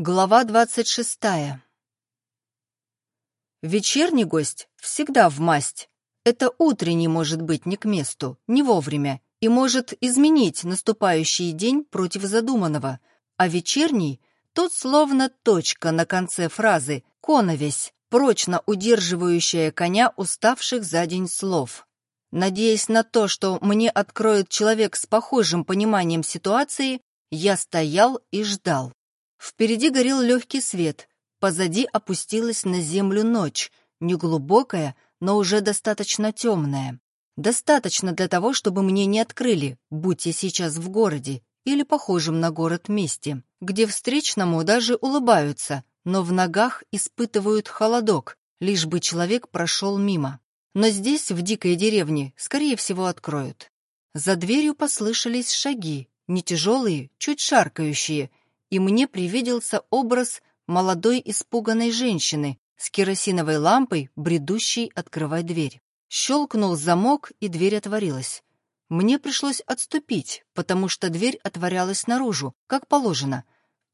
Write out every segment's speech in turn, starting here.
Глава двадцать шестая. Вечерний гость всегда в масть. Это утренний может быть не к месту, не вовремя, и может изменить наступающий день против задуманного, а вечерний — тот словно точка на конце фразы, коновесь, прочно удерживающая коня уставших за день слов. Надеясь на то, что мне откроет человек с похожим пониманием ситуации, я стоял и ждал. Впереди горел легкий свет, позади опустилась на землю ночь, неглубокая, но уже достаточно темная. Достаточно для того, чтобы мне не открыли, будь я сейчас в городе или похожем на город месте, где встречному даже улыбаются, но в ногах испытывают холодок, лишь бы человек прошел мимо. Но здесь, в дикой деревне, скорее всего, откроют. За дверью послышались шаги, не тяжелые, чуть шаркающие, и мне привиделся образ молодой испуганной женщины с керосиновой лампой, бредущей открывать дверь. Щелкнул замок, и дверь отворилась. Мне пришлось отступить, потому что дверь отворялась наружу, как положено,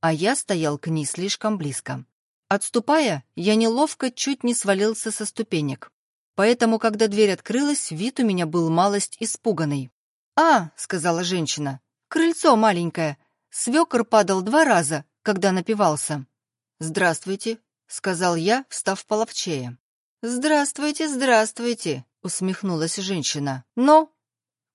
а я стоял к ней слишком близко. Отступая, я неловко чуть не свалился со ступенек. Поэтому, когда дверь открылась, вид у меня был малость испуганный. «А», — сказала женщина, — «крыльцо маленькое, Свекор падал два раза, когда напивался. «Здравствуйте», — сказал я, встав половчее. «Здравствуйте, здравствуйте», — усмехнулась женщина. «Но...»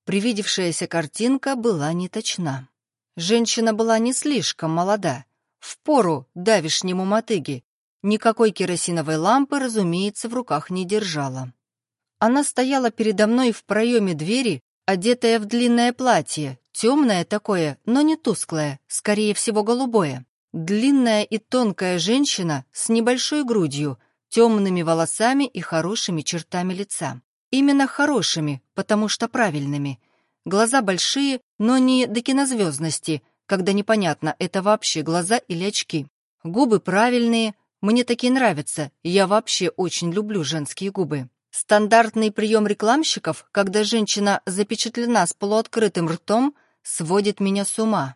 Привидевшаяся картинка была неточна. Женщина была не слишком молода, в пору давишнему мотыги. Никакой керосиновой лампы, разумеется, в руках не держала. Она стояла передо мной в проеме двери, одетая в длинное платье, темное такое, но не тусклое, скорее всего голубое. Длинная и тонкая женщина с небольшой грудью, темными волосами и хорошими чертами лица. Именно хорошими, потому что правильными. Глаза большие, но не до кинозвездности, когда непонятно, это вообще глаза или очки. Губы правильные, мне такие нравятся, я вообще очень люблю женские губы. Стандартный прием рекламщиков, когда женщина запечатлена с полуоткрытым ртом, сводит меня с ума.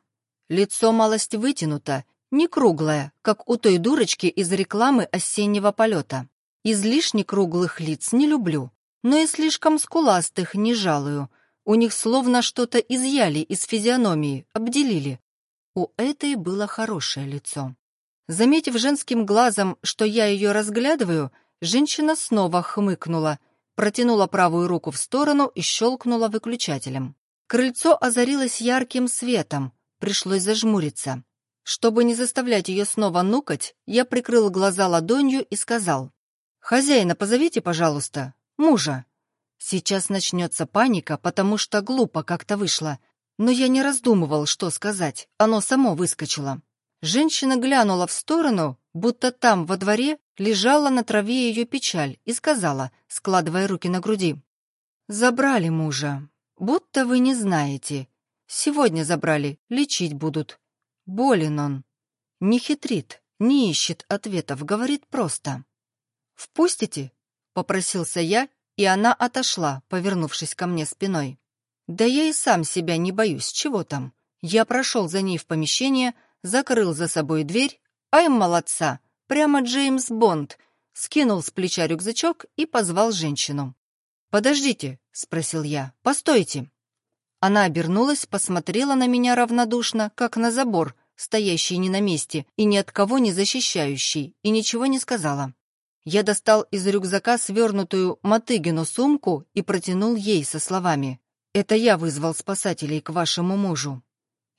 Лицо малость вытянуто, не круглое, как у той дурочки из рекламы осеннего полета. Излишне круглых лиц не люблю, но и слишком скуластых не жалую. У них словно что-то изъяли из физиономии, обделили. У этой было хорошее лицо. Заметив женским глазом, что я ее разглядываю, Женщина снова хмыкнула, протянула правую руку в сторону и щелкнула выключателем. Крыльцо озарилось ярким светом, пришлось зажмуриться. Чтобы не заставлять ее снова нукать, я прикрыл глаза ладонью и сказал, «Хозяина позовите, пожалуйста, мужа». Сейчас начнется паника, потому что глупо как-то вышло, но я не раздумывал, что сказать, оно само выскочило. Женщина глянула в сторону, будто там, во дворе, лежала на траве ее печаль и сказала, складывая руки на груди. «Забрали мужа. Будто вы не знаете. Сегодня забрали, лечить будут. Болен он. Не хитрит, не ищет ответов, говорит просто. «Впустите?» — попросился я, и она отошла, повернувшись ко мне спиной. Да я и сам себя не боюсь, чего там. Я прошел за ней в помещение, закрыл за собой дверь. Ай, молодца! Прямо Джеймс Бонд. Скинул с плеча рюкзачок и позвал женщину. «Подождите», — спросил я, — «постойте». Она обернулась, посмотрела на меня равнодушно, как на забор, стоящий не на месте и ни от кого не защищающий, и ничего не сказала. Я достал из рюкзака свернутую мотыгину сумку и протянул ей со словами. «Это я вызвал спасателей к вашему мужу.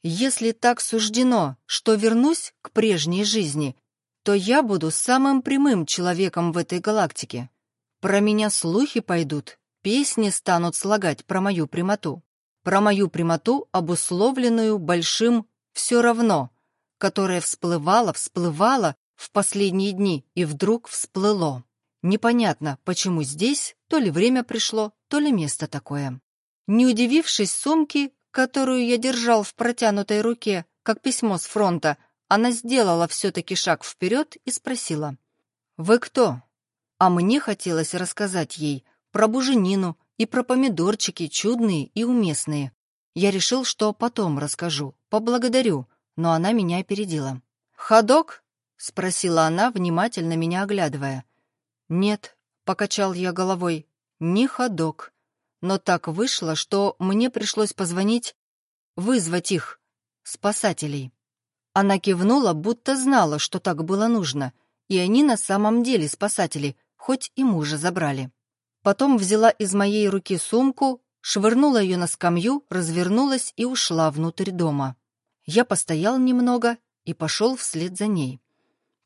Если так суждено, что вернусь к прежней жизни, то я буду самым прямым человеком в этой галактике. Про меня слухи пойдут, песни станут слагать про мою прямоту. Про мою прямоту, обусловленную большим «все равно», которое всплывало, всплывало в последние дни и вдруг всплыло. Непонятно, почему здесь то ли время пришло, то ли место такое. Не удивившись сумки, которую я держал в протянутой руке, как письмо с фронта, она сделала все-таки шаг вперед и спросила. «Вы кто?» А мне хотелось рассказать ей про буженину и про помидорчики чудные и уместные. Я решил, что потом расскажу, поблагодарю, но она меня опередила. «Ходок?» спросила она, внимательно меня оглядывая. «Нет», — покачал я головой, — «не ходок». Но так вышло, что мне пришлось позвонить, вызвать их, спасателей. Она кивнула, будто знала, что так было нужно, и они на самом деле спасатели, хоть и мужа забрали. Потом взяла из моей руки сумку, швырнула ее на скамью, развернулась и ушла внутрь дома. Я постоял немного и пошел вслед за ней.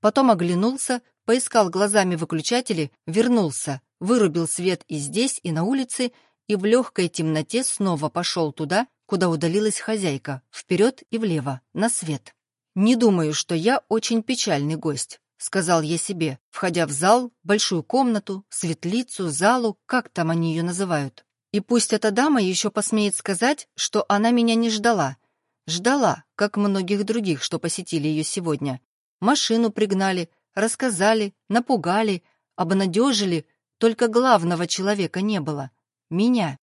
Потом оглянулся, поискал глазами выключатели, вернулся, вырубил свет и здесь, и на улице, и в легкой темноте снова пошел туда, куда удалилась хозяйка, вперед и влево, на свет. «Не думаю, что я очень печальный гость», — сказал я себе, входя в зал, большую комнату, светлицу, залу, как там они ее называют. И пусть эта дама еще посмеет сказать, что она меня не ждала. Ждала, как многих других, что посетили ее сегодня. Машину пригнали, рассказали, напугали, обнадежили, только главного человека не было — меня.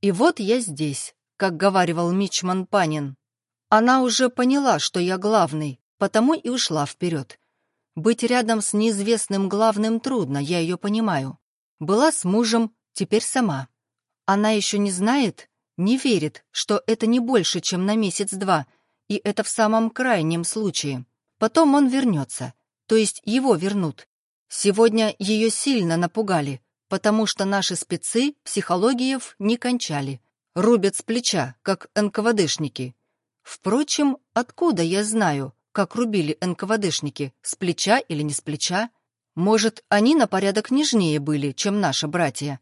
И вот я здесь, как говаривал Мичман Панин. Она уже поняла, что я главный, потому и ушла вперед. Быть рядом с неизвестным главным трудно, я ее понимаю. Была с мужем, теперь сама. Она еще не знает, не верит, что это не больше, чем на месяц-два, и это в самом крайнем случае. Потом он вернется, то есть его вернут. Сегодня ее сильно напугали, потому что наши спецы психологиев не кончали. Рубят с плеча, как НКВДшники. Впрочем, откуда я знаю, как рубили НКВДшники, с плеча или не с плеча? Может, они на порядок нежнее были, чем наши братья.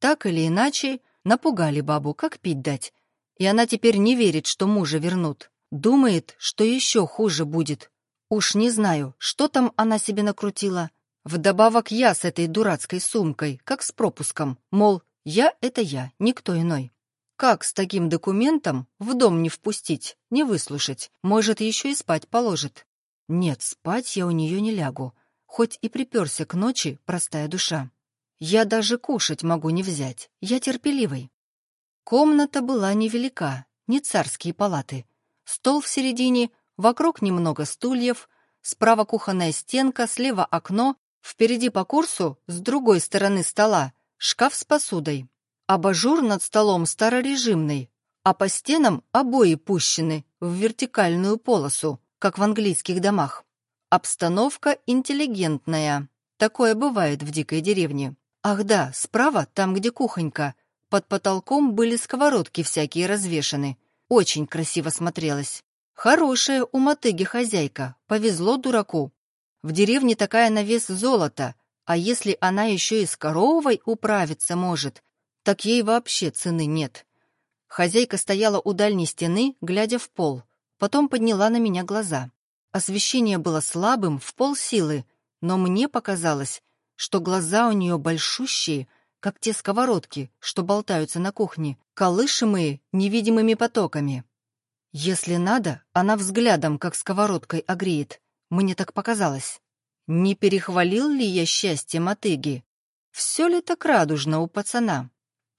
Так или иначе, напугали бабу, как пить дать. И она теперь не верит, что мужа вернут. Думает, что еще хуже будет. Уж не знаю, что там она себе накрутила. Вдобавок я с этой дурацкой сумкой, как с пропуском. Мол, я — это я, никто иной. Как с таким документом в дом не впустить, не выслушать? Может, еще и спать положит? Нет, спать я у нее не лягу. Хоть и приперся к ночи простая душа. Я даже кушать могу не взять. Я терпеливый. Комната была невелика, не царские палаты. Стол в середине, вокруг немного стульев, справа кухонная стенка, слева окно, впереди по курсу, с другой стороны стола, шкаф с посудой. Абажур над столом старорежимный, а по стенам обои пущены в вертикальную полосу, как в английских домах. Обстановка интеллигентная. Такое бывает в дикой деревне. Ах да, справа, там, где кухонька, под потолком были сковородки всякие развешаны. Очень красиво смотрелось. Хорошая у мотыги хозяйка, повезло дураку. В деревне такая на вес золота, а если она еще и с коровой управиться может, так ей вообще цены нет. Хозяйка стояла у дальней стены, глядя в пол, потом подняла на меня глаза. Освещение было слабым, в полсилы, но мне показалось, что глаза у нее большущие, как те сковородки, что болтаются на кухне, колышемые невидимыми потоками. Если надо, она взглядом, как сковородкой, огреет. Мне так показалось. Не перехвалил ли я счастье мотыги? Все ли так радужно у пацана?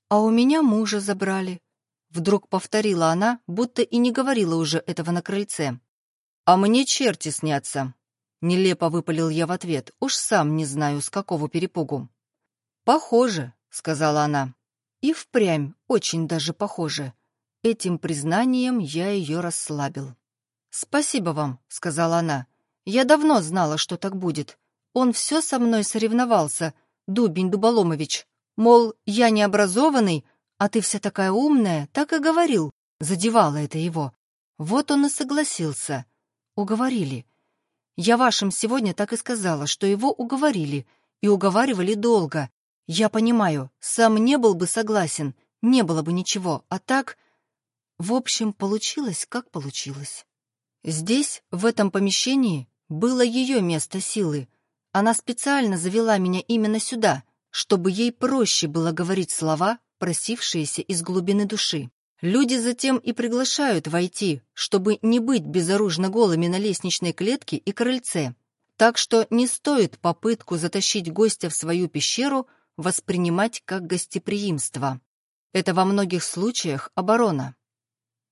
«А у меня мужа забрали», — вдруг повторила она, будто и не говорила уже этого на крыльце. «А мне черти снятся», — нелепо выпалил я в ответ, уж сам не знаю, с какого перепугу. «Похоже», — сказала она. И впрямь очень даже похоже. Этим признанием я ее расслабил. «Спасибо вам», — сказала она. «Я давно знала, что так будет. Он все со мной соревновался, Дубень Дуболомович. Мол, я необразованный, а ты вся такая умная, так и говорил. Задевало это его. Вот он и согласился. Уговорили. Я вашим сегодня так и сказала, что его уговорили. И уговаривали долго. Я понимаю, сам не был бы согласен, не было бы ничего, а так... В общем, получилось, как получилось. Здесь, в этом помещении, было ее место силы. Она специально завела меня именно сюда — чтобы ей проще было говорить слова, просившиеся из глубины души. Люди затем и приглашают войти, чтобы не быть безоружно голыми на лестничной клетке и крыльце. Так что не стоит попытку затащить гостя в свою пещеру воспринимать как гостеприимство. Это во многих случаях оборона.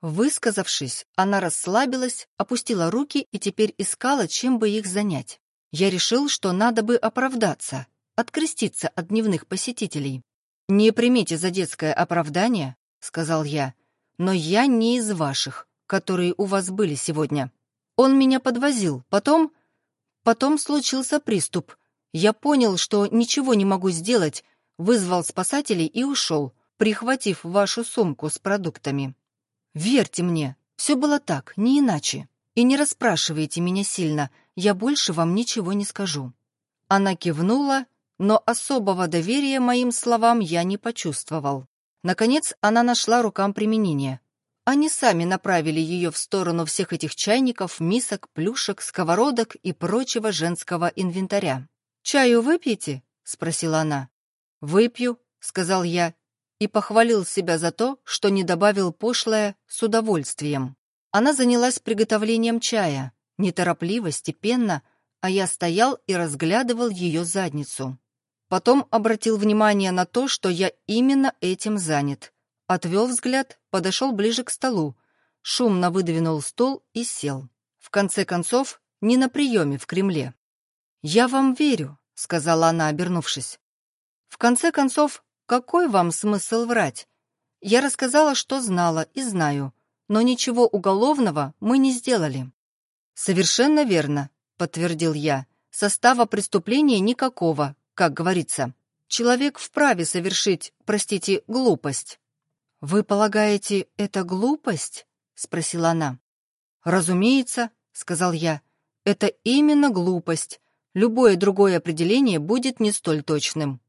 Высказавшись, она расслабилась, опустила руки и теперь искала, чем бы их занять. Я решил, что надо бы оправдаться, откреститься от дневных посетителей. «Не примите за детское оправдание», — сказал я, «но я не из ваших, которые у вас были сегодня. Он меня подвозил, потом... Потом случился приступ. Я понял, что ничего не могу сделать, вызвал спасателей и ушел, прихватив вашу сумку с продуктами. Верьте мне, все было так, не иначе. И не расспрашивайте меня сильно, я больше вам ничего не скажу». Она кивнула, но особого доверия моим словам я не почувствовал. Наконец она нашла рукам применение. Они сами направили ее в сторону всех этих чайников, мисок, плюшек, сковородок и прочего женского инвентаря. «Чаю выпьете?» — спросила она. «Выпью», — сказал я, и похвалил себя за то, что не добавил пошлое с удовольствием. Она занялась приготовлением чая, неторопливо, степенно, а я стоял и разглядывал ее задницу. Потом обратил внимание на то, что я именно этим занят. Отвел взгляд, подошел ближе к столу, шумно выдвинул стул и сел. В конце концов, не на приеме в Кремле. «Я вам верю», — сказала она, обернувшись. «В конце концов, какой вам смысл врать? Я рассказала, что знала и знаю, но ничего уголовного мы не сделали». «Совершенно верно», — подтвердил я. «Состава преступления никакого, как говорится. Человек вправе совершить, простите, глупость». «Вы полагаете, это глупость?» — спросила она. «Разумеется», — сказал я. «Это именно глупость. Любое другое определение будет не столь точным».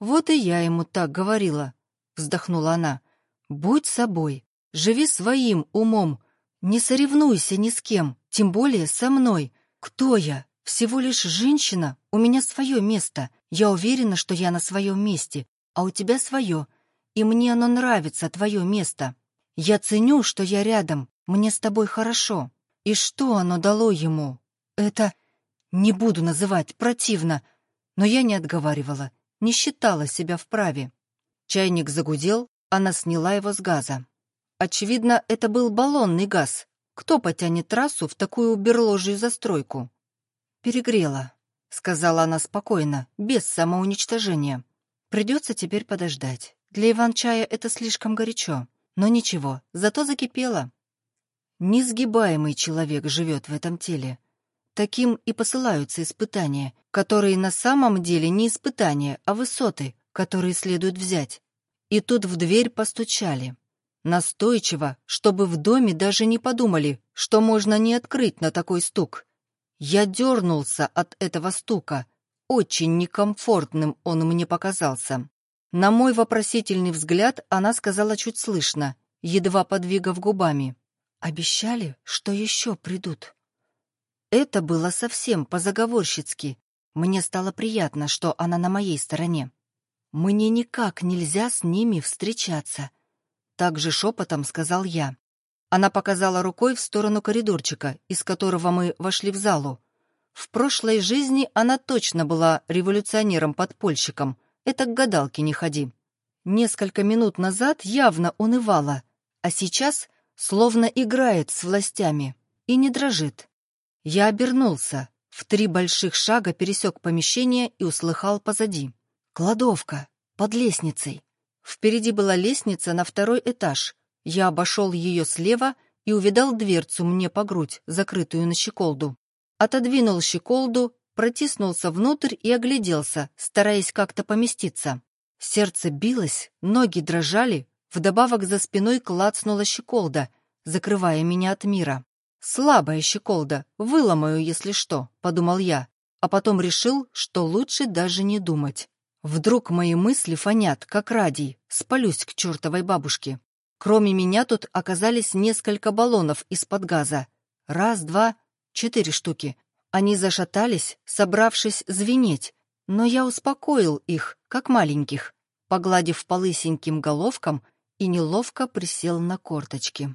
«Вот и я ему так говорила», — вздохнула она. «Будь собой, живи своим умом, не соревнуйся ни с кем, тем более со мной. Кто я? Всего лишь женщина, у меня свое место. Я уверена, что я на своем месте, а у тебя свое, и мне оно нравится, твое место. Я ценю, что я рядом, мне с тобой хорошо. И что оно дало ему? Это... Не буду называть, противно, но я не отговаривала не считала себя вправе. Чайник загудел, она сняла его с газа. Очевидно, это был баллонный газ. Кто потянет трассу в такую берложью застройку? «Перегрела», — сказала она спокойно, без самоуничтожения. «Придется теперь подождать. Для Иван-чая это слишком горячо. Но ничего, зато закипело». Несгибаемый человек живет в этом теле. Таким и посылаются испытания, которые на самом деле не испытания, а высоты, которые следует взять. И тут в дверь постучали. Настойчиво, чтобы в доме даже не подумали, что можно не открыть на такой стук. Я дернулся от этого стука. Очень некомфортным он мне показался. На мой вопросительный взгляд она сказала чуть слышно, едва подвигав губами. «Обещали, что еще придут». Это было совсем по-заговорщицки. Мне стало приятно, что она на моей стороне. Мне никак нельзя с ними встречаться. Так же шепотом сказал я. Она показала рукой в сторону коридорчика, из которого мы вошли в залу. В прошлой жизни она точно была революционером-подпольщиком. Это к гадалке не ходи. Несколько минут назад явно унывала, а сейчас словно играет с властями и не дрожит. Я обернулся, в три больших шага пересек помещение и услыхал позади. «Кладовка! Под лестницей!» Впереди была лестница на второй этаж. Я обошел ее слева и увидал дверцу мне по грудь, закрытую на щеколду. Отодвинул щеколду, протиснулся внутрь и огляделся, стараясь как-то поместиться. Сердце билось, ноги дрожали, вдобавок за спиной клацнула щеколда, закрывая меня от мира. «Слабая щеколда, выломаю, если что», — подумал я, а потом решил, что лучше даже не думать. Вдруг мои мысли фонят, как радий, спалюсь к чертовой бабушке. Кроме меня тут оказались несколько баллонов из-под газа. Раз, два, четыре штуки. Они зашатались, собравшись звенеть, но я успокоил их, как маленьких, погладив по лысеньким головкам и неловко присел на корточки.